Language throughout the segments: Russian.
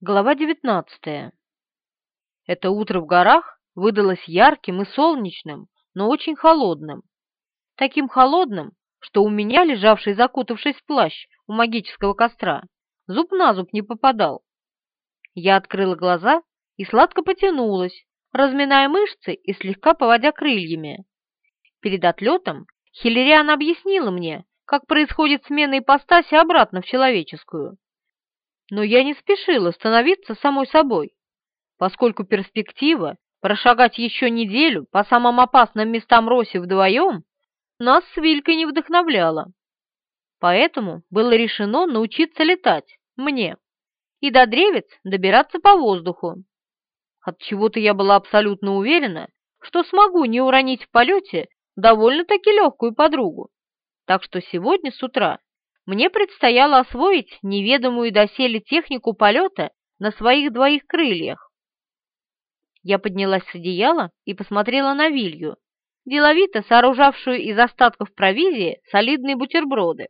Глава 19. Это утро в горах выдалось ярким и солнечным, но очень холодным. Таким холодным, что у меня, лежавший закутавшись в плащ у магического костра, зуб на зуб не попадал. Я открыла глаза и сладко потянулась, разминая мышцы и слегка поводя крыльями. Перед отлетом Хиллериан объяснила мне, как происходит смена ипостаси обратно в человеческую но я не спешила становиться самой собой, поскольку перспектива прошагать еще неделю по самым опасным местам Роси вдвоем нас с Вилькой не вдохновляла. Поэтому было решено научиться летать мне и до древец добираться по воздуху. От чего-то я была абсолютно уверена, что смогу не уронить в полете довольно-таки легкую подругу. Так что сегодня с утра мне предстояло освоить неведомую доселе технику полета на своих двоих крыльях. Я поднялась с одеяла и посмотрела на Вилью, деловито сооружавшую из остатков провизии солидные бутерброды.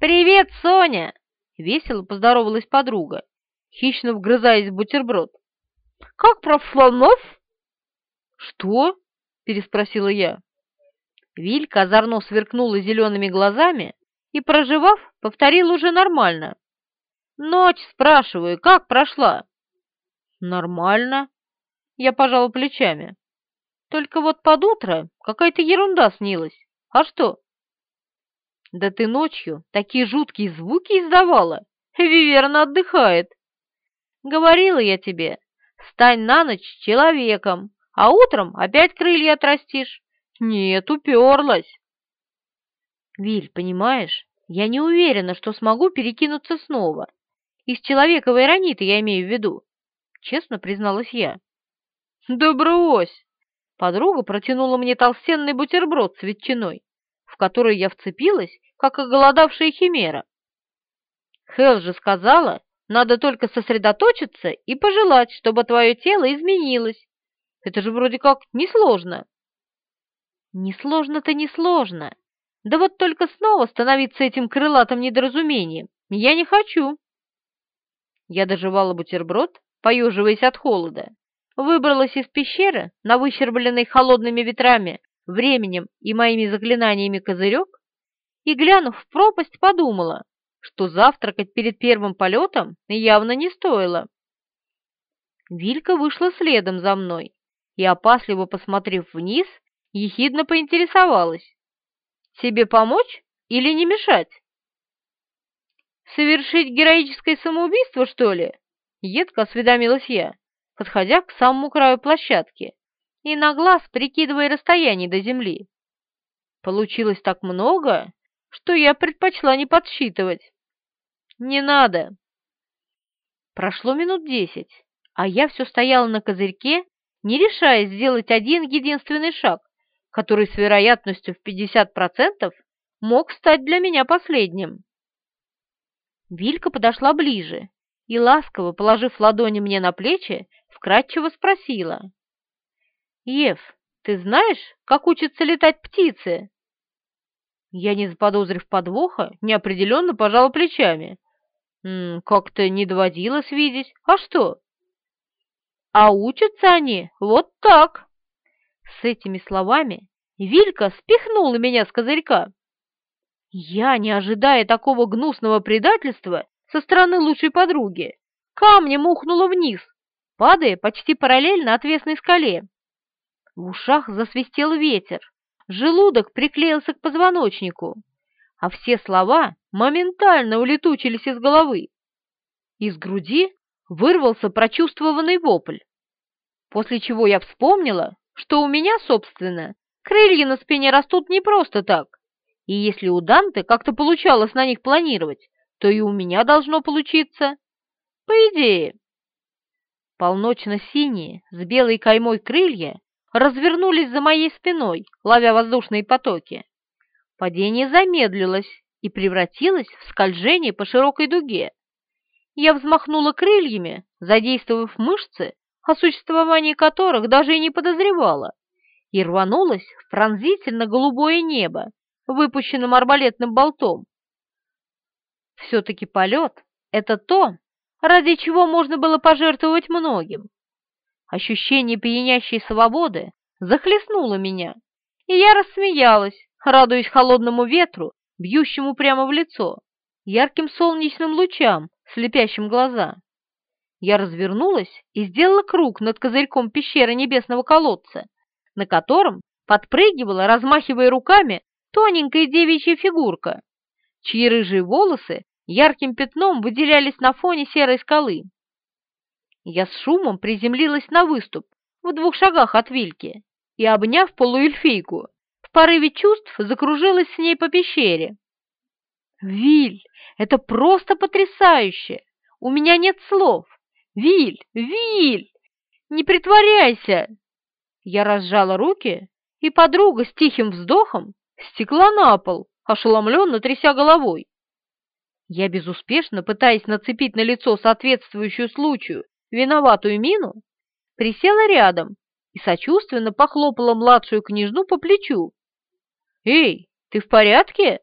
«Привет, Соня!» — весело поздоровалась подруга, хищно вгрызаясь в бутерброд. «Как прошла ночь?» «Что?» — переспросила я. Вилька озорно сверкнула зелеными глазами, и, проживав, повторил уже нормально. «Ночь, спрашиваю, как прошла?» «Нормально», — я пожала плечами. «Только вот под утро какая-то ерунда снилась. А что?» «Да ты ночью такие жуткие звуки издавала. Виверна отдыхает. Говорила я тебе, стань на ночь человеком, а утром опять крылья отрастишь. Нет, уперлась. Виль, понимаешь, я не уверена, что смогу перекинуться снова. Из человековой ирониты я имею в виду. Честно призналась я. Да брось! Подруга протянула мне толстенный бутерброд с ветчиной, в который я вцепилась, как оголодавшая химера. Хелл же сказала, надо только сосредоточиться и пожелать, чтобы твое тело изменилось. Это же вроде как несложно. Несложно-то несложно. Да вот только снова становиться этим крылатым недоразумением я не хочу. Я доживала бутерброд, поеживаясь от холода, выбралась из пещеры на выщербленный холодными ветрами, временем и моими заклинаниями козырек и, глянув в пропасть, подумала, что завтракать перед первым полетом явно не стоило. Вилька вышла следом за мной и, опасливо посмотрев вниз, ехидно поинтересовалась. Тебе помочь или не мешать? Совершить героическое самоубийство, что ли? Едко осведомилась я, подходя к самому краю площадки и на глаз прикидывая расстояние до земли. Получилось так много, что я предпочла не подсчитывать. Не надо. Прошло минут десять, а я все стояла на козырьке, не решаясь сделать один единственный шаг который с вероятностью в 50% мог стать для меня последним. Вилька подошла ближе и, ласково положив ладони мне на плечи, вкратчиво спросила. «Ев, ты знаешь, как учатся летать птицы?» Я, не заподозрив подвоха, неопределенно пожала плечами. «Как-то не доводилось видеть. А что?» «А учатся они вот так!» С этими словами Вилька спихнула меня с козырька. Я, не ожидая такого гнусного предательства со стороны лучшей подруги, камнем ухнула вниз, падая почти параллельно отвесной скале. В ушах засвистел ветер, желудок приклеился к позвоночнику, а все слова моментально улетучились из головы. Из груди вырвался прочувствованный вопль, после чего я вспомнила, что у меня, собственно, крылья на спине растут не просто так, и если у Данте как-то получалось на них планировать, то и у меня должно получиться. По идее. Полночно-синие, с белой каймой крылья развернулись за моей спиной, ловя воздушные потоки. Падение замедлилось и превратилось в скольжение по широкой дуге. Я взмахнула крыльями, задействовав мышцы, о существовании которых даже и не подозревала, и рванулась в пронзительно-голубое небо, выпущенным арбалетным болтом. Все-таки полет — это то, ради чего можно было пожертвовать многим. Ощущение пьянящей свободы захлестнуло меня, и я рассмеялась, радуясь холодному ветру, бьющему прямо в лицо, ярким солнечным лучам, слепящим глаза. Я развернулась и сделала круг над козырьком пещеры небесного колодца, на котором подпрыгивала, размахивая руками, тоненькая девичья фигурка, чьи рыжие волосы ярким пятном выделялись на фоне серой скалы. Я с шумом приземлилась на выступ в двух шагах от Вильки и, обняв полуэльфийку, в порыве чувств закружилась с ней по пещере. «Виль, это просто потрясающе! У меня нет слов! Виль, Виль, не притворяйся!» Я разжала руки, и подруга с тихим вздохом стекла на пол, ошеломленно тряся головой. Я безуспешно, пытаясь нацепить на лицо соответствующую случаю виноватую мину, присела рядом и сочувственно похлопала младшую княжну по плечу. «Эй, ты в порядке?»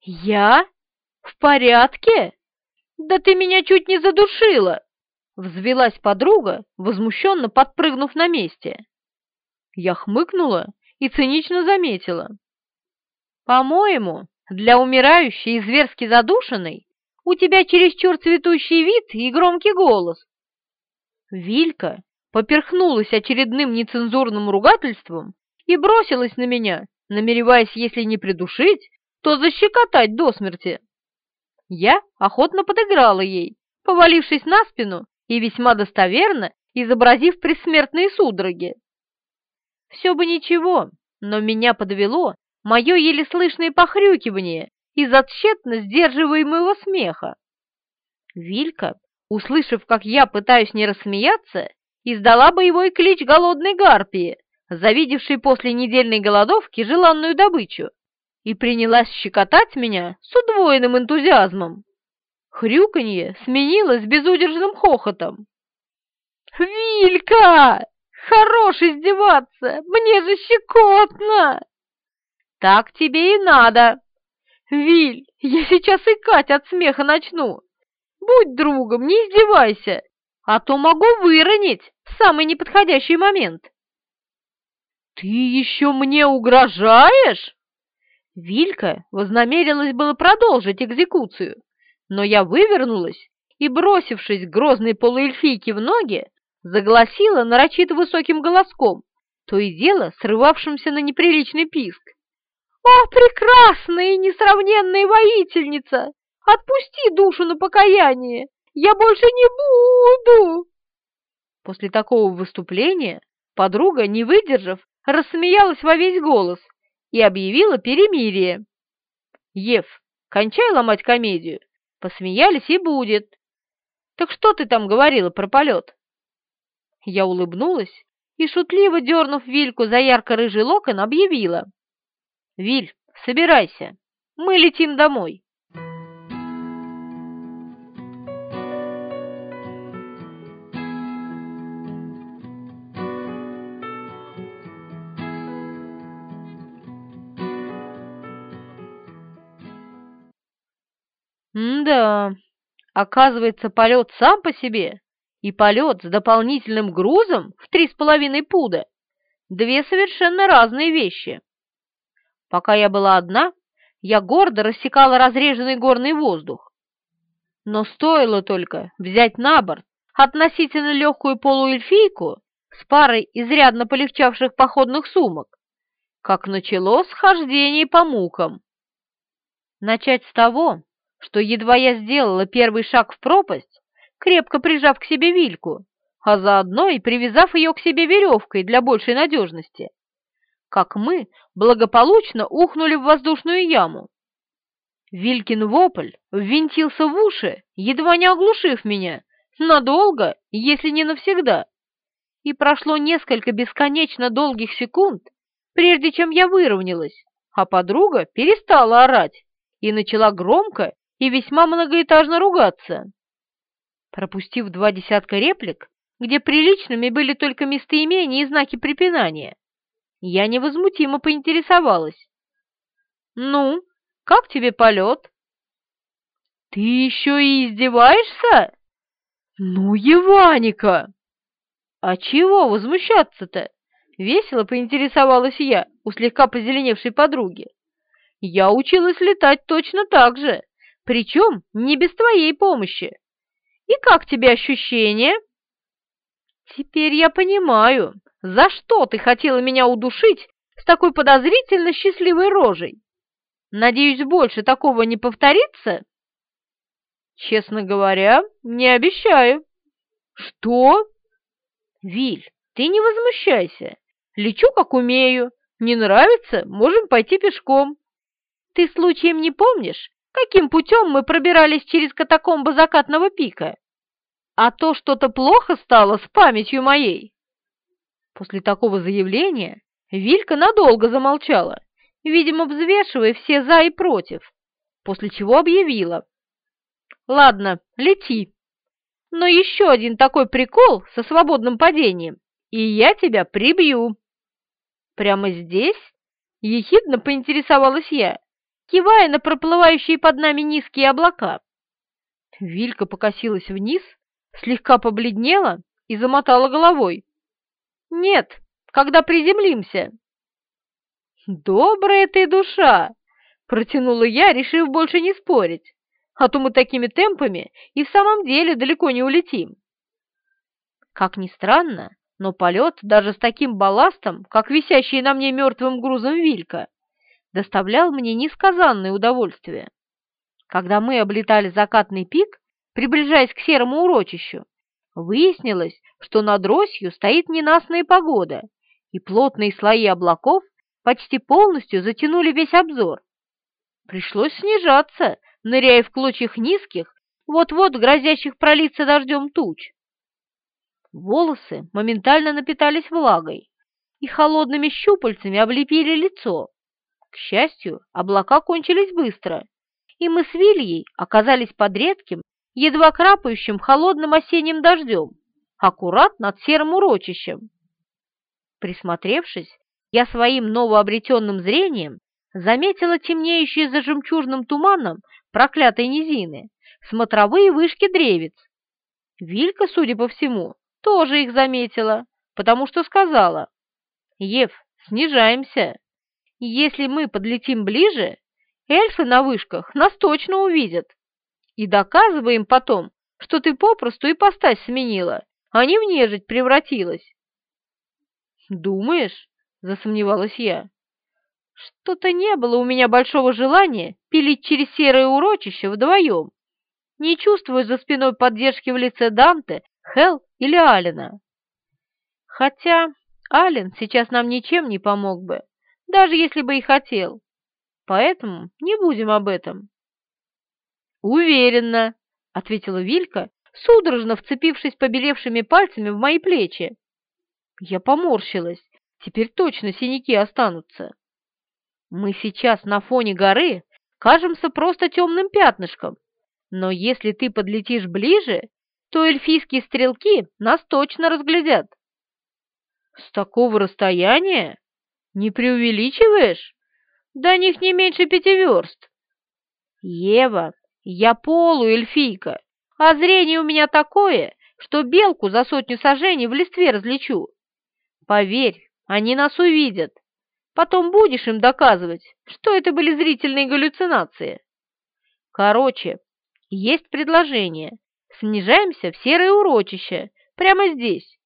«Я? В порядке? Да ты меня чуть не задушила!» Взвелась подруга, возмущенно подпрыгнув на месте. Я хмыкнула и цинично заметила. «По-моему, для умирающей и зверски задушенной у тебя чересчур цветущий вид и громкий голос». Вилька поперхнулась очередным нецензурным ругательством и бросилась на меня, намереваясь, если не придушить, то защекотать до смерти. Я охотно подыграла ей, повалившись на спину и весьма достоверно изобразив предсмертные судороги. Все бы ничего, но меня подвело мое еле слышное похрюкивание из-за тщетно сдерживаемого смеха. Вилька, услышав, как я пытаюсь не рассмеяться, издала боевой клич голодной гарпии, завидевшей после недельной голодовки желанную добычу, и принялась щекотать меня с удвоенным энтузиазмом. Хрюканье сменилось безудержным хохотом. «Вилька!» Хорош издеваться! Мне же щекотно!» «Так тебе и надо!» «Виль, я сейчас икать от смеха начну! Будь другом, не издевайся, а то могу выронить в самый неподходящий момент!» «Ты еще мне угрожаешь?» Вилька вознамерилась было продолжить экзекуцию, но я вывернулась и, бросившись грозной полуэльфийке в ноги, загласила нарочито высоким голоском, то и дело срывавшимся на неприличный писк. «О, прекрасная и несравненная воительница! Отпусти душу на покаяние! Я больше не буду!» После такого выступления подруга, не выдержав, рассмеялась во весь голос и объявила перемирие. «Ев, кончай ломать комедию, посмеялись и будет. Так что ты там говорила про полет?» Я улыбнулась и, шутливо дернув Вильку за ярко-рыжий локон, объявила. «Виль, собирайся, мы летим домой». Оказывается, полет сам по себе и полет с дополнительным грузом в три с половиной пуда – две совершенно разные вещи. Пока я была одна, я гордо рассекала разреженный горный воздух. Но стоило только взять на борт относительно легкую полуэльфийку с парой изрядно полегчавших походных сумок, как началось схождение по мукам. Начать с того, что едва я сделала первый шаг в пропасть, крепко прижав к себе вильку, а заодно и привязав ее к себе веревкой для большей надежности, как мы благополучно ухнули в воздушную яму. Вилькин вопль ввинтился в уши, едва не оглушив меня, надолго, если не навсегда. И прошло несколько бесконечно долгих секунд, прежде чем я выровнялась, а подруга перестала орать и начала громко и весьма многоэтажно ругаться. Пропустив два десятка реплик, где приличными были только местоимения и знаки препинания, я невозмутимо поинтересовалась. «Ну, как тебе полет?» «Ты еще и издеваешься?» «Ну, Еваника!» «А чего возмущаться-то?» — весело поинтересовалась я у слегка позеленевшей подруги. «Я училась летать точно так же, причем не без твоей помощи. И как тебе ощущения?» «Теперь я понимаю, за что ты хотела меня удушить с такой подозрительно счастливой рожей. Надеюсь, больше такого не повторится?» «Честно говоря, не обещаю». «Что?» «Виль, ты не возмущайся. Лечу, как умею. Не нравится, можем пойти пешком. Ты случаем не помнишь, каким путем мы пробирались через катакомбы закатного пика? А то что-то плохо стало с памятью моей». После такого заявления Вилька надолго замолчала, видимо, взвешивая все «за» и «против», после чего объявила. «Ладно, лети. Но еще один такой прикол со свободным падением, и я тебя прибью». «Прямо здесь?» — ехидно поинтересовалась я, кивая на проплывающие под нами низкие облака. Вилька покосилась вниз, слегка побледнела и замотала головой. «Нет, когда приземлимся». «Добрая ты душа!» — протянула я, решив больше не спорить а то мы такими темпами и в самом деле далеко не улетим. Как ни странно, но полет даже с таким балластом, как висящий на мне мертвым грузом вилька, доставлял мне несказанное удовольствие. Когда мы облетали закатный пик, приближаясь к серому урочищу, выяснилось, что над Росью стоит ненастная погода, и плотные слои облаков почти полностью затянули весь обзор. Пришлось снижаться, ныряя в клочьях низких, вот-вот грозящих пролиться дождем туч. Волосы моментально напитались влагой и холодными щупальцами облепили лицо. К счастью, облака кончились быстро, и мы с Вильей оказались под редким, едва крапающим холодным осенним дождем, аккурат над серым урочищем. Присмотревшись, я своим новообретенным зрением заметила темнеющие за жемчужным туманом проклятой низины, смотровые вышки древец. Вилька, судя по всему, тоже их заметила, потому что сказала, «Ев, снижаемся. Если мы подлетим ближе, эльфы на вышках нас точно увидят. И доказываем потом, что ты попросту ипостась сменила, а не в нежить превратилась». «Думаешь?» — засомневалась я. Что-то не было у меня большого желания пилить через серое урочище вдвоем. Не чувствую за спиной поддержки в лице Данте, Хел или Алина. Хотя Ален сейчас нам ничем не помог бы, даже если бы и хотел. Поэтому не будем об этом. Уверенно, ответила Вилька, судорожно вцепившись побелевшими пальцами в мои плечи. Я поморщилась. Теперь точно синяки останутся. Мы сейчас на фоне горы кажемся просто темным пятнышком, но если ты подлетишь ближе, то эльфийские стрелки нас точно разглядят. С такого расстояния? Не преувеличиваешь? До них не меньше пяти верст. Ева, я полуэльфийка, а зрение у меня такое, что белку за сотню сажений в листве различу. Поверь, они нас увидят, Потом будешь им доказывать, что это были зрительные галлюцинации. Короче, есть предложение. Снижаемся в серое урочище, прямо здесь.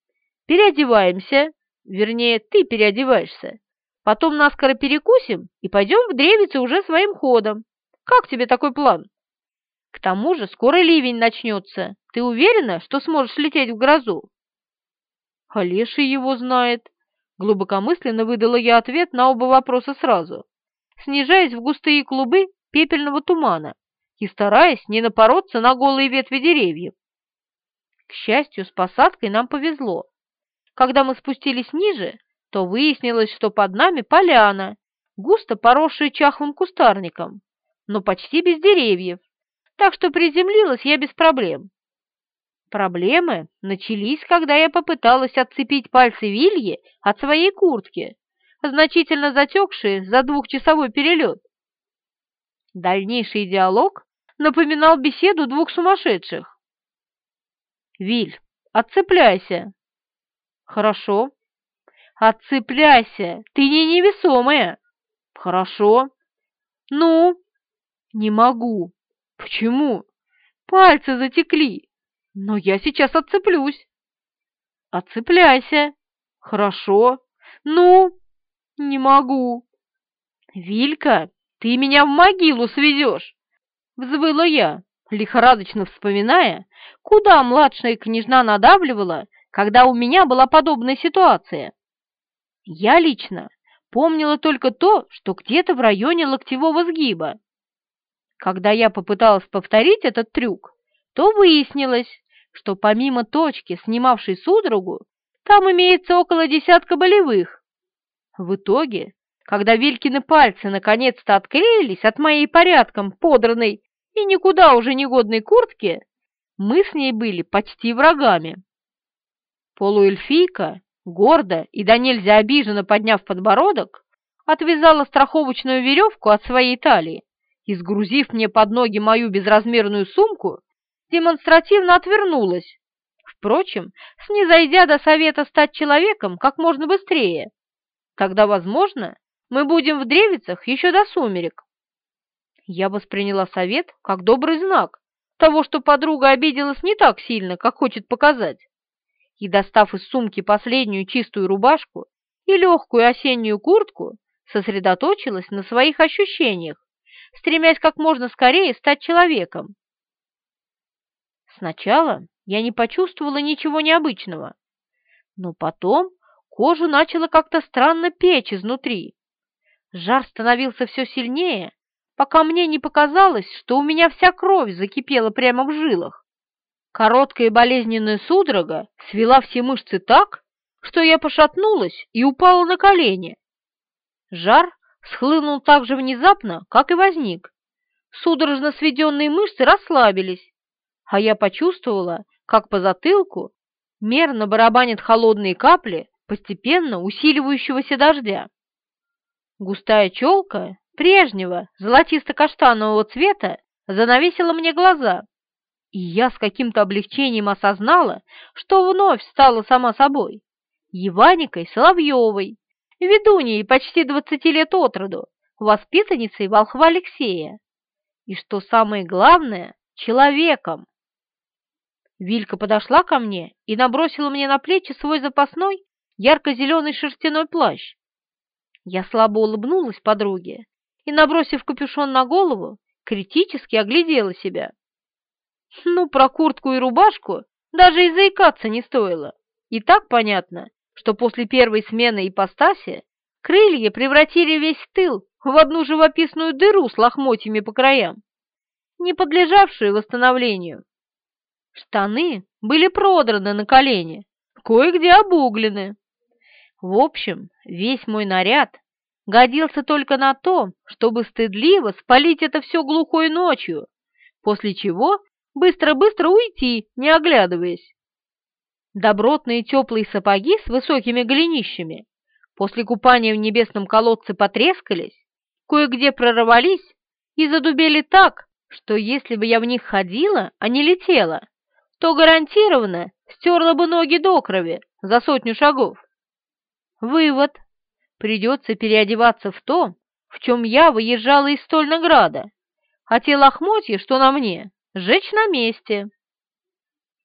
Переодеваемся, вернее, ты переодеваешься. Потом наскоро перекусим и пойдем в древице уже своим ходом. Как тебе такой план? К тому же скоро ливень начнется. Ты уверена, что сможешь лететь в грозу? Олеша его знает, Глубокомысленно выдала я ответ на оба вопроса сразу, снижаясь в густые клубы пепельного тумана и стараясь не напороться на голые ветви деревьев. К счастью, с посадкой нам повезло. Когда мы спустились ниже, то выяснилось, что под нами поляна, густо поросшая чахлым кустарником, но почти без деревьев, так что приземлилась я без проблем. Проблемы начались, когда я попыталась отцепить пальцы Вильи от своей куртки, значительно затекшие за двухчасовой перелет. Дальнейший диалог напоминал беседу двух сумасшедших. Виль, отцепляйся. Хорошо. Отцепляйся, ты не невесомая. Хорошо. Ну? Не могу. Почему? Пальцы затекли. Но я сейчас отцеплюсь. Отцепляйся. Хорошо. Ну? Не могу. Вилька, ты меня в могилу сведешь. Взвыла я, лихорадочно вспоминая, куда младшая княжна надавливала, когда у меня была подобная ситуация. Я лично помнила только то, что где-то в районе локтевого сгиба. Когда я попыталась повторить этот трюк, то выяснилось, что помимо точки, снимавшей судорогу, там имеется около десятка болевых. В итоге, когда Вилькины пальцы наконец-то отклеились от моей порядком подранной и никуда уже не годной куртки, мы с ней были почти врагами. Полуэльфийка, гордо и до нельзя обиженно подняв подбородок, отвязала страховочную веревку от своей талии и, сгрузив мне под ноги мою безразмерную сумку, демонстративно отвернулась, впрочем, снизойдя до совета стать человеком как можно быстрее. Тогда, возможно, мы будем в древицах еще до сумерек. Я восприняла совет как добрый знак того, что подруга обиделась не так сильно, как хочет показать. И, достав из сумки последнюю чистую рубашку и легкую осеннюю куртку, сосредоточилась на своих ощущениях, стремясь как можно скорее стать человеком. Сначала я не почувствовала ничего необычного, но потом кожу начала как-то странно печь изнутри. Жар становился все сильнее, пока мне не показалось, что у меня вся кровь закипела прямо в жилах. Короткая болезненная судорога свела все мышцы так, что я пошатнулась и упала на колени. Жар схлынул так же внезапно, как и возник. Судорожно сведенные мышцы расслабились, а я почувствовала, как по затылку мерно барабанят холодные капли постепенно усиливающегося дождя. Густая челка прежнего золотисто-каштанового цвета занавесила мне глаза, и я с каким-то облегчением осознала, что вновь стала сама собой, Еваникой Соловьевой, ведуньей почти двадцати лет от роду, воспитанницей волхва Алексея, и, что самое главное, человеком. Вилька подошла ко мне и набросила мне на плечи свой запасной ярко-зеленый шерстяной плащ. Я слабо улыбнулась подруге и, набросив капюшон на голову, критически оглядела себя. Ну, про куртку и рубашку даже и заикаться не стоило. И так понятно, что после первой смены ипостаси крылья превратили весь тыл в одну живописную дыру с лохмотьями по краям, не подлежавшую восстановлению. Штаны были продраны на колени, кое-где обуглены. В общем, весь мой наряд годился только на то, чтобы стыдливо спалить это все глухой ночью, после чего быстро-быстро уйти, не оглядываясь. Добротные теплые сапоги с высокими голенищами после купания в небесном колодце потрескались, кое-где прорвались и задубели так, что если бы я в них ходила, а не летела, то гарантированно стерла бы ноги до крови за сотню шагов. Вывод придется переодеваться в то, в чем я выезжала из Стольнограда, а те лохмотья, что на мне, сжечь на месте.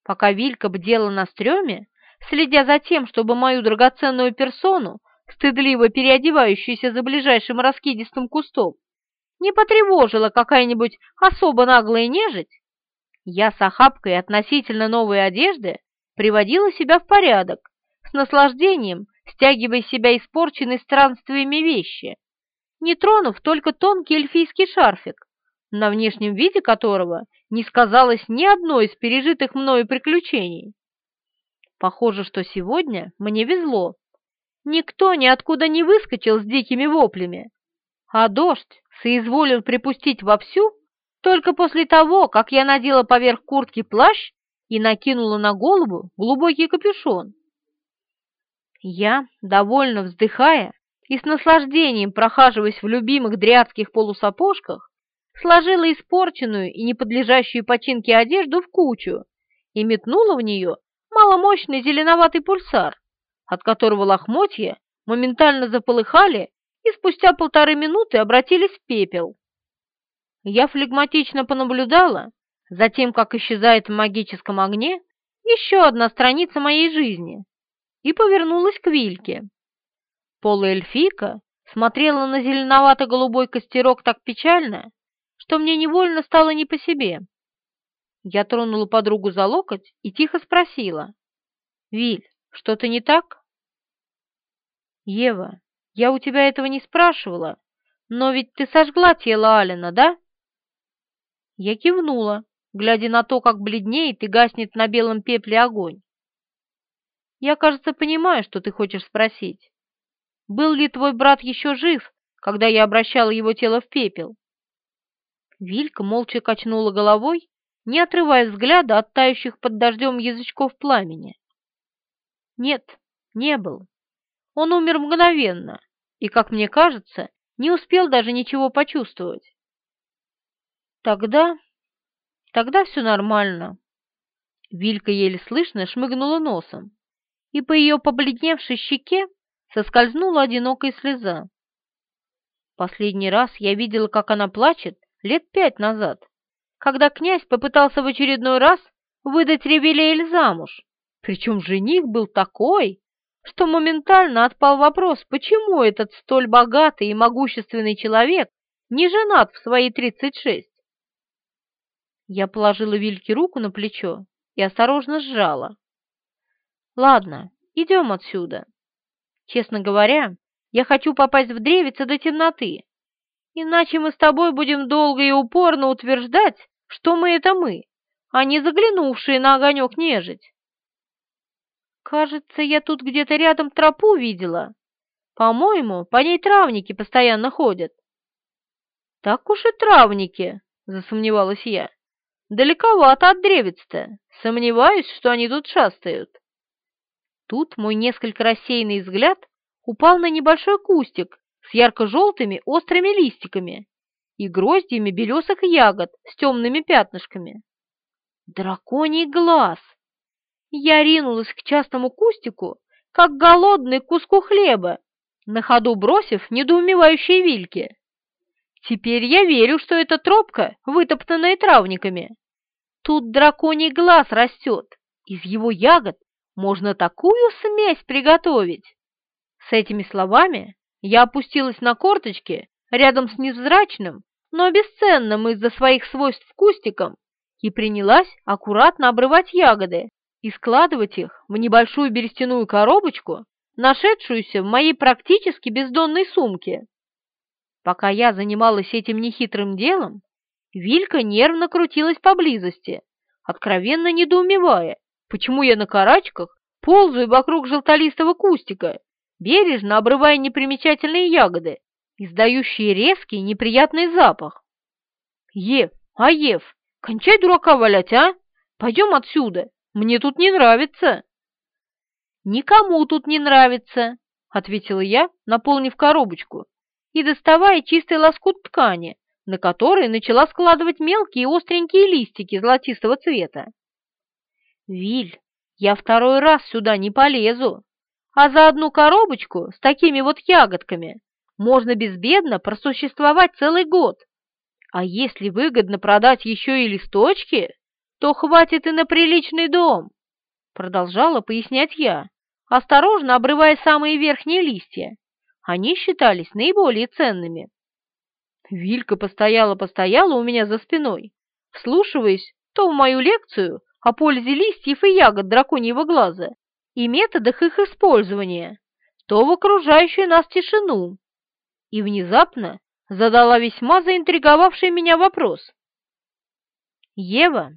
Пока Вилька бдела на стреме, следя за тем, чтобы мою драгоценную персону, стыдливо переодевающуюся за ближайшим раскидистым кустом, не потревожила какая-нибудь особо наглая нежить, я с охапкой относительно новой одежды приводила себя в порядок, с наслаждением стягивая себя испорченной странствиями вещи, не тронув только тонкий эльфийский шарфик, на внешнем виде которого не сказалось ни одно из пережитых мною приключений. Похоже, что сегодня мне везло. Никто ниоткуда не выскочил с дикими воплями, а дождь соизволил припустить вовсю только после того, как я надела поверх куртки плащ и накинула на голову глубокий капюшон. Я, довольно вздыхая и с наслаждением прохаживаясь в любимых дрядских полусапожках, сложила испорченную и не подлежащую починке одежду в кучу и метнула в нее маломощный зеленоватый пульсар, от которого лохмотья моментально заполыхали и спустя полторы минуты обратились в пепел. Я флегматично понаблюдала за тем, как исчезает в магическом огне еще одна страница моей жизни, и повернулась к Вильке. Полуэльфийка смотрела на зеленовато-голубой костерок так печально, что мне невольно стало не по себе. Я тронула подругу за локоть и тихо спросила. «Виль, что-то не так?» «Ева, я у тебя этого не спрашивала, но ведь ты сожгла тело Алина, да?» Я кивнула, глядя на то, как бледнеет и гаснет на белом пепле огонь. «Я, кажется, понимаю, что ты хочешь спросить. Был ли твой брат еще жив, когда я обращала его тело в пепел?» Вилька молча качнула головой, не отрывая взгляда от тающих под дождем язычков пламени. «Нет, не был. Он умер мгновенно и, как мне кажется, не успел даже ничего почувствовать. Тогда... тогда все нормально. Вилька еле слышно шмыгнула носом, и по ее побледневшей щеке соскользнула одинокая слеза. Последний раз я видела, как она плачет лет пять назад, когда князь попытался в очередной раз выдать Ревелиэль замуж. Причем жених был такой, что моментально отпал вопрос, почему этот столь богатый и могущественный человек не женат в свои тридцать шесть. Я положила Вильке руку на плечо и осторожно сжала. «Ладно, идем отсюда. Честно говоря, я хочу попасть в древице до темноты, иначе мы с тобой будем долго и упорно утверждать, что мы — это мы, а не заглянувшие на огонек нежить. Кажется, я тут где-то рядом тропу видела. По-моему, по ней травники постоянно ходят. Так уж и травники, засомневалась я. Далековато от древец-то. Сомневаюсь, что они тут шастают. Тут мой несколько рассеянный взгляд упал на небольшой кустик с ярко-желтыми острыми листиками и гроздьями белесых ягод с темными пятнышками. Драконий глаз! Я ринулась к частному кустику, как голодный куску хлеба, на ходу бросив недоумевающие вильки. Теперь я верю, что эта тропка, вытоптанная травниками. Тут драконий глаз растет, из его ягод можно такую смесь приготовить. С этими словами я опустилась на корточки рядом с невзрачным, но бесценным из-за своих свойств кустиком и принялась аккуратно обрывать ягоды и складывать их в небольшую берестяную коробочку, нашедшуюся в моей практически бездонной сумке. Пока я занималась этим нехитрым делом, Вилька нервно крутилась поблизости, откровенно недоумевая, почему я на карачках ползаю вокруг желтолистого кустика, бережно обрывая непримечательные ягоды, издающие резкий неприятный запах. «Ев, а Ев, кончай дурака валять, а! Пойдем отсюда, мне тут не нравится!» «Никому тут не нравится», — ответила я, наполнив коробочку и доставая чистый лоскут ткани, на который начала складывать мелкие остренькие листики золотистого цвета. «Виль, я второй раз сюда не полезу, а за одну коробочку с такими вот ягодками можно безбедно просуществовать целый год. А если выгодно продать еще и листочки, то хватит и на приличный дом», продолжала пояснять я, осторожно обрывая самые верхние листья. Они считались наиболее ценными. Вилька постояла-постояла у меня за спиной, вслушиваясь то в мою лекцию о пользе листьев и ягод драконьего глаза и методах их использования, то в окружающую нас тишину, и внезапно задала весьма заинтриговавший меня вопрос. «Ева,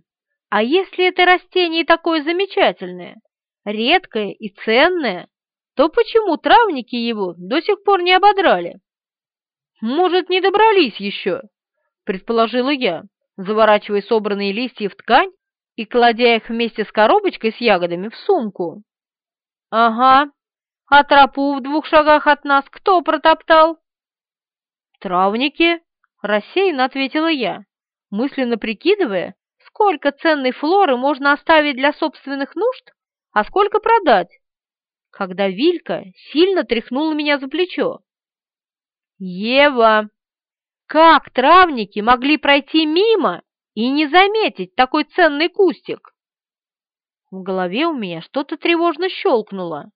а если это растение такое замечательное, редкое и ценное, то почему травники его до сих пор не ободрали? Может, не добрались еще, предположила я, заворачивая собранные листья в ткань и кладя их вместе с коробочкой с ягодами в сумку. Ага, а тропу в двух шагах от нас кто протоптал? Травники, рассеянно ответила я, мысленно прикидывая, сколько ценной флоры можно оставить для собственных нужд, а сколько продать, когда Вилька сильно тряхнула меня за плечо. «Ева, как травники могли пройти мимо и не заметить такой ценный кустик?» В голове у меня что-то тревожно щелкнуло,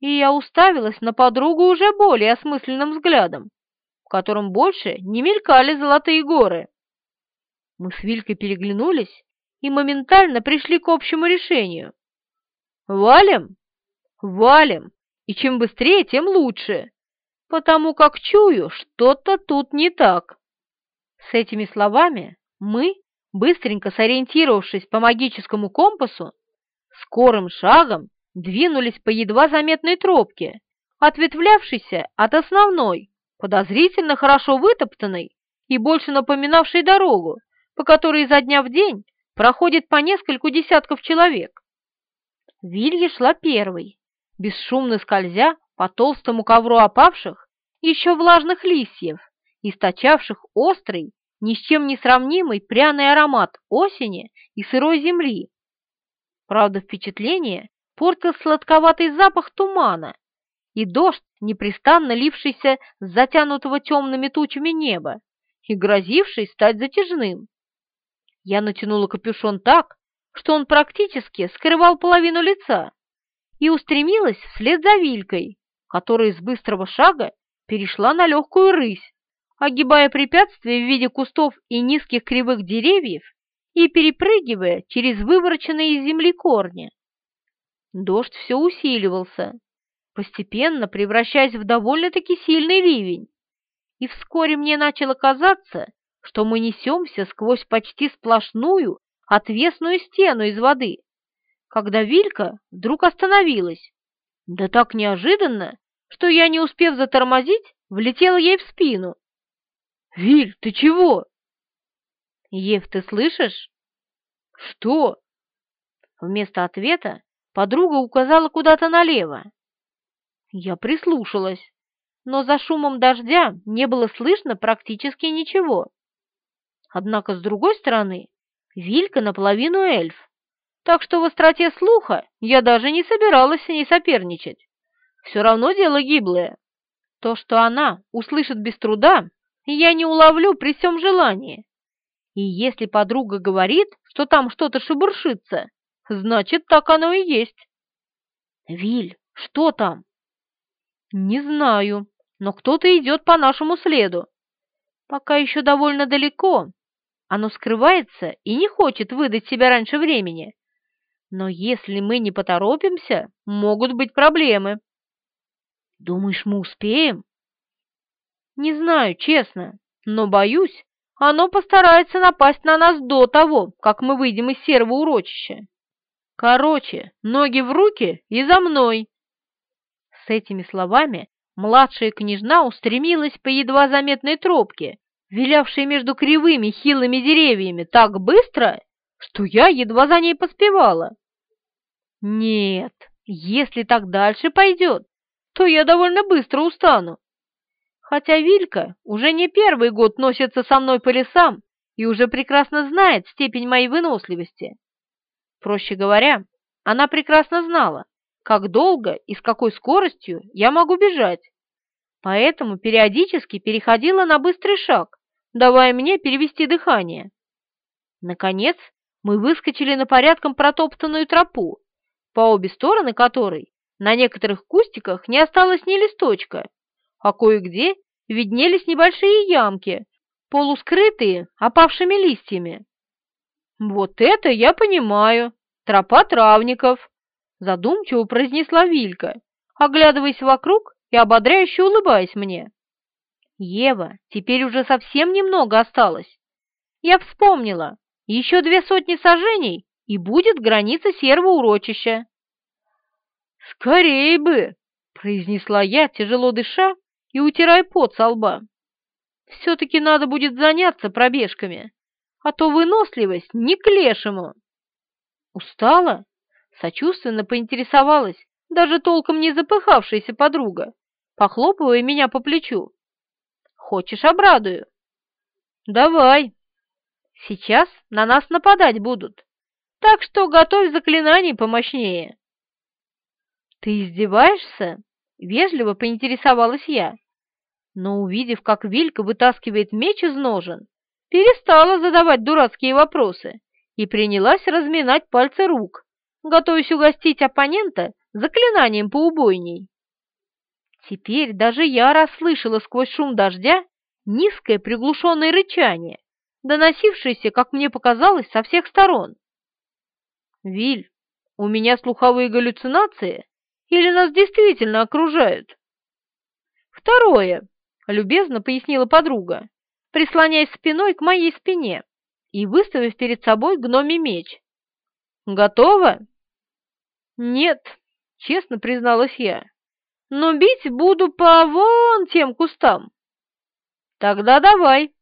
и я уставилась на подругу уже более осмысленным взглядом, в котором больше не мелькали золотые горы. Мы с Вилькой переглянулись и моментально пришли к общему решению. «Валим? Валим! И чем быстрее, тем лучше, потому как чую, что-то тут не так». С этими словами мы, быстренько сориентировавшись по магическому компасу, скорым шагом двинулись по едва заметной тропке, ответвлявшейся от основной, подозрительно хорошо вытоптанной и больше напоминавшей дорогу, по которой изо дня в день проходит по нескольку десятков человек. Вилья шла первой, бесшумно скользя по толстому ковру опавших, еще влажных листьев, источавших острый, ни с чем не сравнимый пряный аромат осени и сырой земли. Правда, впечатление портил сладковатый запах тумана и дождь, непрестанно лившийся с затянутого темными тучами неба и грозивший стать затяжным. Я натянула капюшон так, что он практически скрывал половину лица, и устремилась вслед за Вилькой, которая с быстрого шага перешла на легкую рысь, огибая препятствия в виде кустов и низких кривых деревьев и перепрыгивая через вывороченные из земли корни. Дождь все усиливался, постепенно превращаясь в довольно-таки сильный ливень, и вскоре мне начало казаться, что мы несемся сквозь почти сплошную отвесную стену из воды, когда Вилька вдруг остановилась. Да так неожиданно, что я, не успев затормозить, влетела ей в спину. «Виль, ты чего?» «Ев, ты слышишь?» «Что?» Вместо ответа подруга указала куда-то налево. Я прислушалась, но за шумом дождя не было слышно практически ничего. Однако, с другой стороны, Вилька наполовину эльф, так что в остроте слуха я даже не собиралась с ней соперничать. Все равно дело гиблое. То, что она услышит без труда, я не уловлю при всем желании. И если подруга говорит, что там что-то шебуршится, значит, так оно и есть. Виль, что там? Не знаю, но кто-то идет по нашему следу. Пока еще довольно далеко, оно скрывается и не хочет выдать себя раньше времени. Но если мы не поторопимся, могут быть проблемы. Думаешь, мы успеем? Не знаю, честно, но боюсь, оно постарается напасть на нас до того, как мы выйдем из серого урочища. Короче, ноги в руки и за мной. С этими словами младшая княжна устремилась по едва заметной тропке, вилявшей между кривыми хилыми деревьями так быстро, что я едва за ней поспевала. Нет, если так дальше пойдет, то я довольно быстро устану. Хотя Вилька уже не первый год носится со мной по лесам и уже прекрасно знает степень моей выносливости. Проще говоря, она прекрасно знала, как долго и с какой скоростью я могу бежать, поэтому периодически переходила на быстрый шаг, давая мне перевести дыхание. Наконец, мы выскочили на порядком протоптанную тропу, по обе стороны которой на некоторых кустиках не осталось ни листочка, а кое-где виднелись небольшие ямки, полускрытые опавшими листьями. «Вот это я понимаю! Тропа травников!» задумчиво произнесла Вилька, оглядываясь вокруг и ободряюще улыбаясь мне. Ева, теперь уже совсем немного осталось. Я вспомнила, еще две сотни сажений, и будет граница серого урочища. «Скорей бы!» — произнесла я, тяжело дыша и утирая пот со лба. «Все-таки надо будет заняться пробежками, а то выносливость не к лешему». «Устала?» — сочувственно поинтересовалась даже толком не запыхавшаяся подруга, похлопывая меня по плечу. Хочешь, обрадую?» «Давай!» Сейчас на нас нападать будут, так что готовь заклинаний помощнее». «Ты издеваешься?» — вежливо поинтересовалась я. Но, увидев, как Вилька вытаскивает меч из ножен, перестала задавать дурацкие вопросы и принялась разминать пальцы рук, готовясь угостить оппонента заклинанием поубойней. Теперь даже я расслышала сквозь шум дождя низкое приглушенное рычание, доносившееся, как мне показалось, со всех сторон. «Виль, у меня слуховые галлюцинации или нас действительно окружают?» «Второе», — любезно пояснила подруга, прислоняясь спиной к моей спине и выставив перед собой гномий меч. «Готово?» «Нет», — честно призналась я, — «но бить буду по вон тем кустам». «Тогда давай!»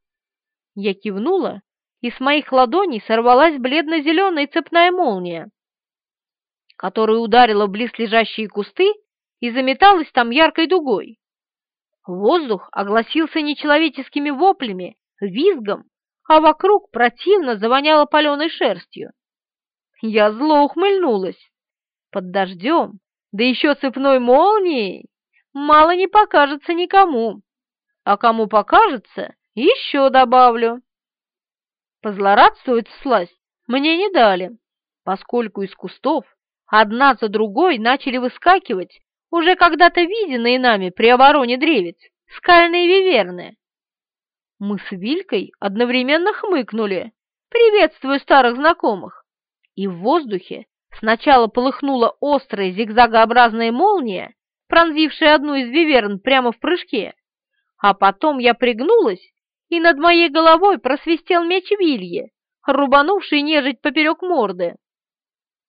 Я кивнула, и с моих ладоней сорвалась бледно-зеленая цепная молния, которая ударила в близлежащие кусты и заметалась там яркой дугой. Воздух огласился нечеловеческими воплями, визгом, а вокруг противно завоняло паленой шерстью. Я зло ухмыльнулась. Под дождем, да еще цепной молнией, мало не покажется никому а кому покажется, еще добавлю. Позлорадствовать всласть мне не дали, поскольку из кустов одна за другой начали выскакивать уже когда-то виденные нами при обороне древец скальные виверны. Мы с Вилькой одновременно хмыкнули, приветствуя старых знакомых, и в воздухе сначала полыхнула острая зигзагообразная молния, пронзившая одну из виверн прямо в прыжке, а потом я пригнулась, и над моей головой просвистел меч Вилье, рубанувший нежить поперек морды.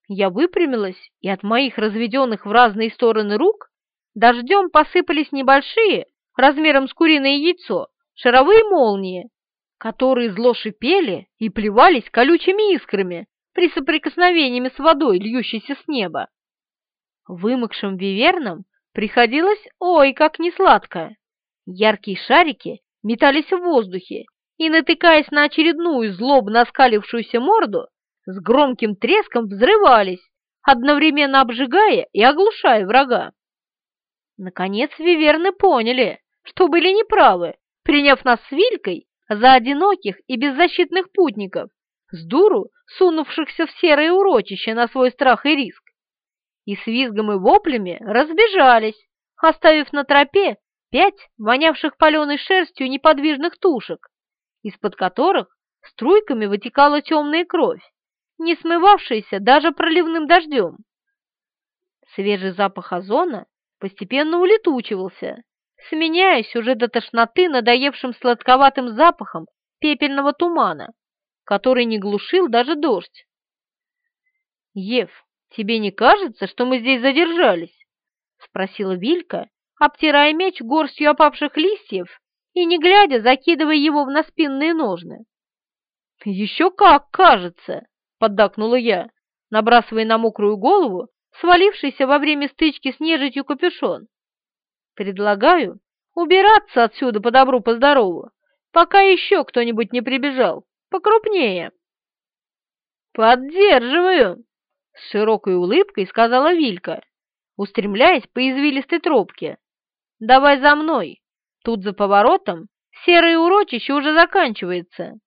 Я выпрямилась, и от моих разведенных в разные стороны рук дождем посыпались небольшие, размером с куриное яйцо, шаровые молнии, которые зло шипели и плевались колючими искрами при соприкосновениями с водой, льющейся с неба. Вымокшим вивернам приходилось ой, как несладко. Яркие шарики метались в воздухе и, натыкаясь на очередную злобно оскалившуюся морду, с громким треском взрывались, одновременно обжигая и оглушая врага. Наконец виверны поняли, что были неправы, приняв нас с Вилькой за одиноких и беззащитных путников, с дуру сунувшихся в серое урочище на свой страх и риск, и с визгом и воплями разбежались, оставив на тропе пять вонявших паленой шерстью неподвижных тушек, из-под которых струйками вытекала темная кровь, не смывавшаяся даже проливным дождем. Свежий запах озона постепенно улетучивался, сменяясь уже до тошноты надоевшим сладковатым запахом пепельного тумана, который не глушил даже дождь. «Ев, тебе не кажется, что мы здесь задержались?» — спросила Вилька, обтирая меч горстью опавших листьев и, не глядя, закидывая его в наспинные ножны. «Еще как, кажется!» — поддакнула я, набрасывая на мокрую голову свалившийся во время стычки с нежитью капюшон. «Предлагаю убираться отсюда по добру, по здорову, пока еще кто-нибудь не прибежал, покрупнее». «Поддерживаю!» — с широкой улыбкой сказала Вилька, устремляясь по извилистой тропке, Давай за мной. Тут за поворотом серое урочище уже заканчивается.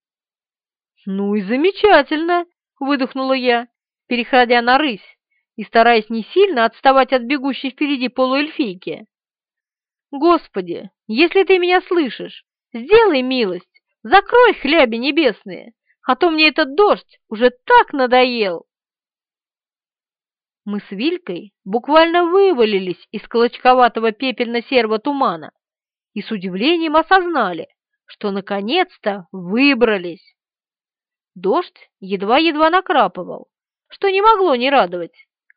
Ну и замечательно, выдохнула я, переходя на рысь и стараясь не сильно отставать от бегущей впереди полуэльфийки. Господи, если ты меня слышишь, сделай милость, закрой хляби небесные, а то мне этот дождь уже так надоел. Мы с Вилькой буквально вывалились из клочковатого пепельно-серого тумана и с удивлением осознали, что наконец-то выбрались. Дождь едва-едва накрапывал, что не могло не радовать,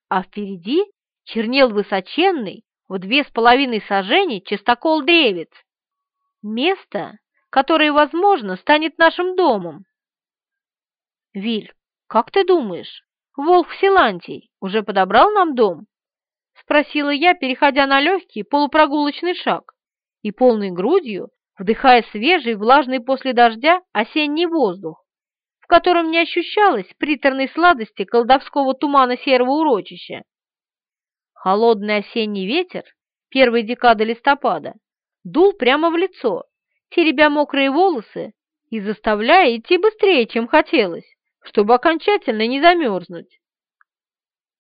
а впереди чернел высоченный в две с половиной сажени чистокол-древец. Место, которое, возможно, станет нашим домом. Виль, как ты думаешь, волк Силантий уже подобрал нам дом?» — спросила я, переходя на легкий полупрогулочный шаг и полной грудью вдыхая свежий, влажный после дождя осенний воздух, в котором не ощущалось приторной сладости колдовского тумана серого урочища. Холодный осенний ветер первой декады листопада дул прямо в лицо, теребя мокрые волосы и заставляя идти быстрее, чем хотелось, чтобы окончательно не замерзнуть.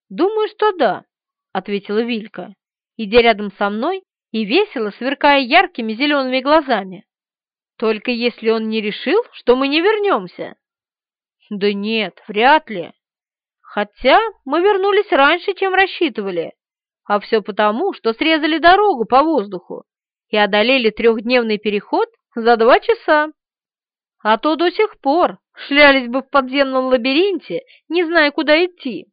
«Думаю, что да», — ответила Вилька, идя рядом со мной и весело сверкая яркими зелеными глазами. «Только если он не решил, что мы не вернемся». «Да нет, вряд ли. Хотя мы вернулись раньше, чем рассчитывали, а все потому, что срезали дорогу по воздуху и одолели трехдневный переход за два часа. А то до сих пор шлялись бы в подземном лабиринте, не зная, куда идти».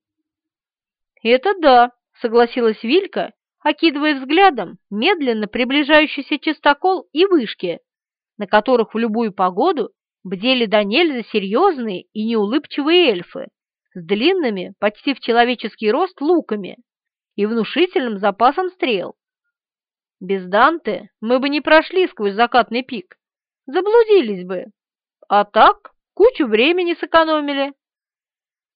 «Это да», — согласилась Вилька, окидывая взглядом медленно приближающийся частокол и вышки, на которых в любую погоду бдели до нельзя серьезные и неулыбчивые эльфы с длинными, почти в человеческий рост, луками и внушительным запасом стрел. Без Данте мы бы не прошли сквозь закатный пик, заблудились бы, а так кучу времени сэкономили.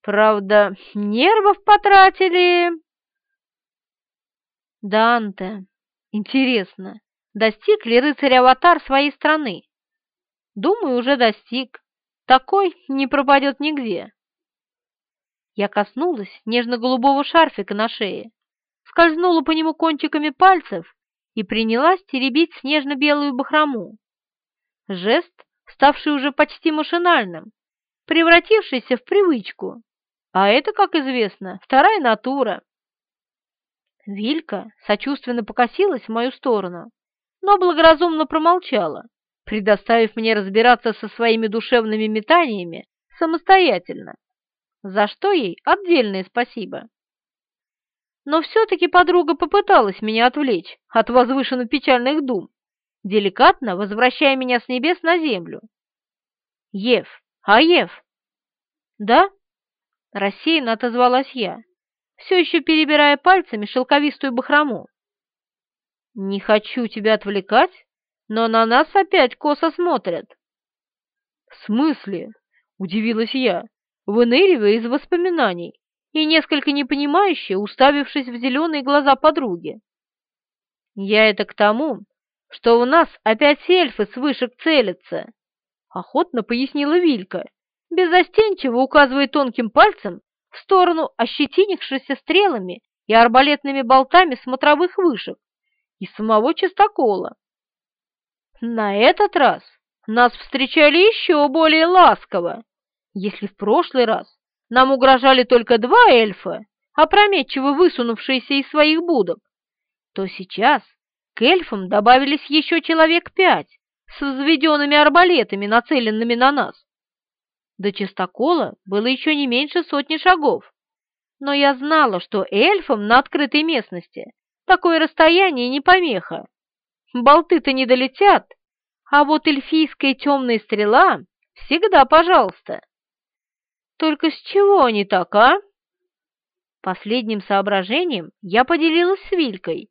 Правда, нервов потратили. Данте, интересно, достиг ли рыцарь-аватар своей страны? Думаю, уже достиг. Такой не пропадет нигде. Я коснулась нежно-голубого шарфика на шее, скользнула по нему кончиками пальцев и принялась теребить снежно-белую бахрому. Жест, ставший уже почти машинальным, превратившийся в привычку. А это, как известно, вторая натура. Вилька сочувственно покосилась в мою сторону, но благоразумно промолчала, предоставив мне разбираться со своими душевными метаниями самостоятельно, за что ей отдельное спасибо. Но все-таки подруга попыталась меня отвлечь от возвышенно печальных дум, деликатно возвращая меня с небес на землю. «Ев, а Ев?» «Да?» — рассеянно отозвалась я, все еще перебирая пальцами шелковистую бахрому. «Не хочу тебя отвлекать, но на нас опять косо смотрят». «В смысле?» — удивилась я, выныривая из воспоминаний и несколько непонимающе уставившись в зеленые глаза подруги. «Я это к тому, что у нас опять эльфы с вышек целятся», — охотно пояснила Вилька, беззастенчиво указывая тонким пальцем в сторону ощетинившихся стрелами и арбалетными болтами смотровых вышек и самого чистокола. На этот раз нас встречали еще более ласково, если в прошлый раз нам угрожали только два эльфа, опрометчиво высунувшиеся из своих будок, то сейчас к эльфам добавились еще человек пять с взведенными арбалетами, нацеленными на нас. До чистокола было еще не меньше сотни шагов, но я знала, что эльфам на открытой местности такое расстояние не помеха. Болты-то не долетят, а вот эльфийская темная стрела всегда пожалуйста. Только с чего они так, а? Последним соображением я поделилась с Вилькой,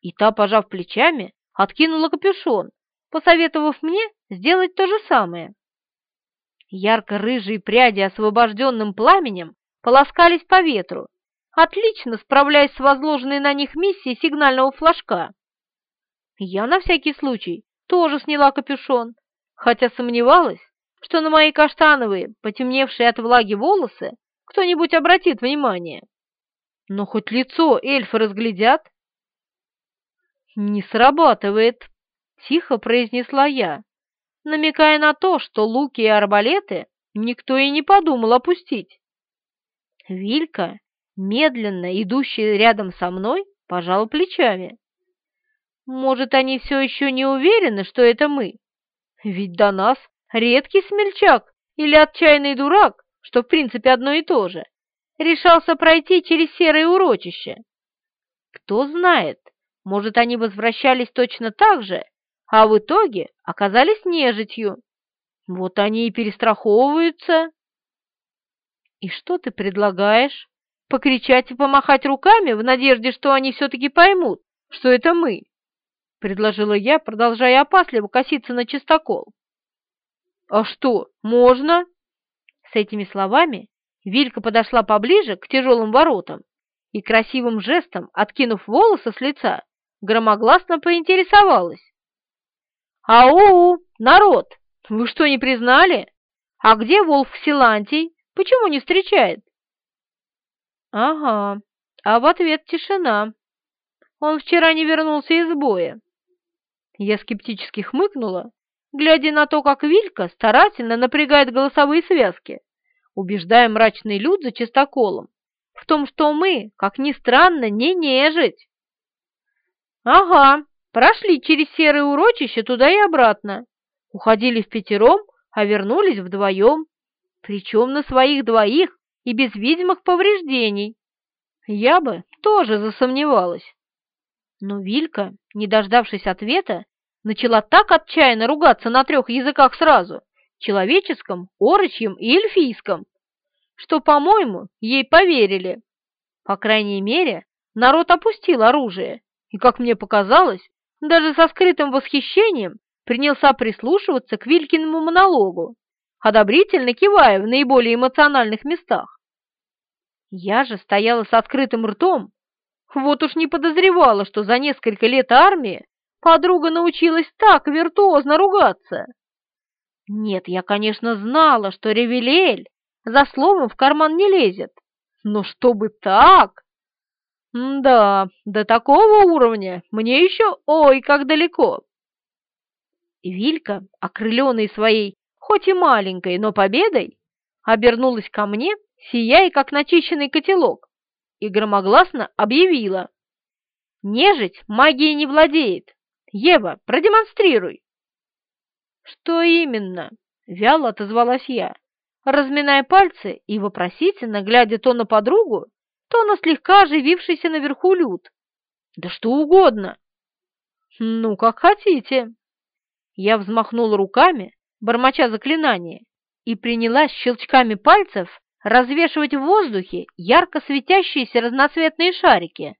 и та, пожав плечами, откинула капюшон, посоветовав мне сделать то же самое. Ярко-рыжие пряди освобожденным пламенем полоскались по ветру, отлично справляясь с возложенной на них миссией сигнального флажка. Я на всякий случай тоже сняла капюшон, хотя сомневалась, что на мои каштановые, потемневшие от влаги волосы кто-нибудь обратит внимание. Но хоть лицо эльфы разглядят. «Не срабатывает», — тихо произнесла я, намекая на то, что луки и арбалеты никто и не подумал опустить. Вилька, медленно идущая рядом со мной, пожала плечами. Может, они все еще не уверены, что это мы? Ведь до нас редкий смельчак или отчаянный дурак, что в принципе одно и то же, решался пройти через серое урочище. Кто знает, может, они возвращались точно так же, а в итоге оказались нежитью. Вот они и перестраховываются. И что ты предлагаешь? Покричать и помахать руками в надежде, что они все-таки поймут, что это мы? Предложила я, продолжая опасливо коситься на чистокол. А что, можно? С этими словами Вилька подошла поближе к тяжелым воротам и красивым жестом, откинув волосы с лица, громогласно поинтересовалась. «Ау, народ, вы что, не признали? А где Волф Силантий? Почему не встречает?» «Ага, а в ответ тишина. Он вчера не вернулся из боя». Я скептически хмыкнула, глядя на то, как Вилька старательно напрягает голосовые связки, убеждая мрачный люд за чистоколом в том, что мы, как ни странно, не нежить. Ага, прошли через серое урочище туда и обратно, уходили в пятером, а вернулись вдвоем, причем на своих двоих и без видимых повреждений. Я бы тоже засомневалась. Но Вилька, не дождавшись ответа, начала так отчаянно ругаться на трех языках сразу — человеческом, орочьем и эльфийском, что, по-моему, ей поверили. По крайней мере, народ опустил оружие и, как мне показалось, даже со скрытым восхищением принялся прислушиваться к Вилькиному монологу, одобрительно кивая в наиболее эмоциональных местах. Я же стояла с открытым ртом, вот уж не подозревала, что за несколько лет армии подруга научилась так виртуозно ругаться. Нет, я, конечно, знала, что Ревелель за словом в карман не лезет, но чтобы так... Да, до такого уровня мне еще ой как далеко. Вилька, окрыленный своей, хоть и маленькой, но победой, обернулась ко мне, сияя, как начищенный котелок, и громогласно объявила. «Нежить магией не владеет, Ева, продемонстрируй!» «Что именно?» — вяло отозвалась я, разминая пальцы и вопросительно глядя то на подругу, то на слегка оживившийся наверху люд. «Да что угодно!» «Ну, как хотите!» Я взмахнула руками, бормоча заклинание, и принялась щелчками пальцев развешивать в воздухе ярко светящиеся разноцветные шарики.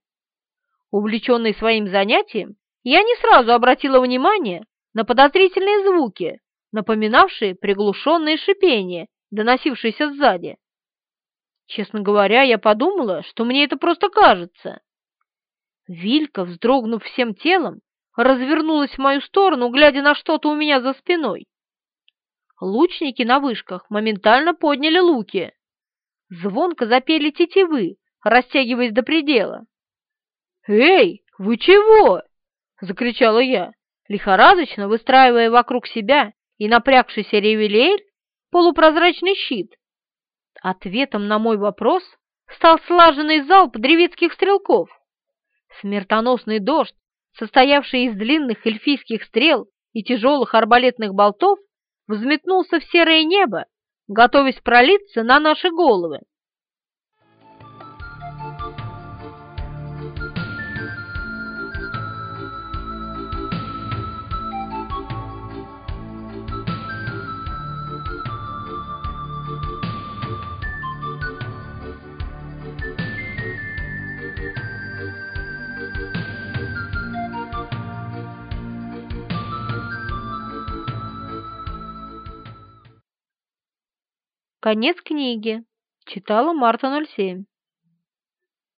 Увлеченный своим занятием, я не сразу обратила внимание на подозрительные звуки, напоминавшие приглушенное шипение, доносившееся сзади. Честно говоря, я подумала, что мне это просто кажется. Вилька, вздрогнув всем телом, развернулась в мою сторону, глядя на что-то у меня за спиной. Лучники на вышках моментально подняли луки. Звонко запели тетивы, растягиваясь до предела. «Эй, вы чего?» — закричала я, лихорадочно выстраивая вокруг себя и напрягшийся ревелель полупрозрачный щит. Ответом на мой вопрос стал слаженный залп древецких стрелков. Смертоносный дождь, состоявший из длинных эльфийских стрел и тяжелых арбалетных болтов, взметнулся в серое небо, готовясь пролиться на наши головы. Конец книги. Читала Марта 07.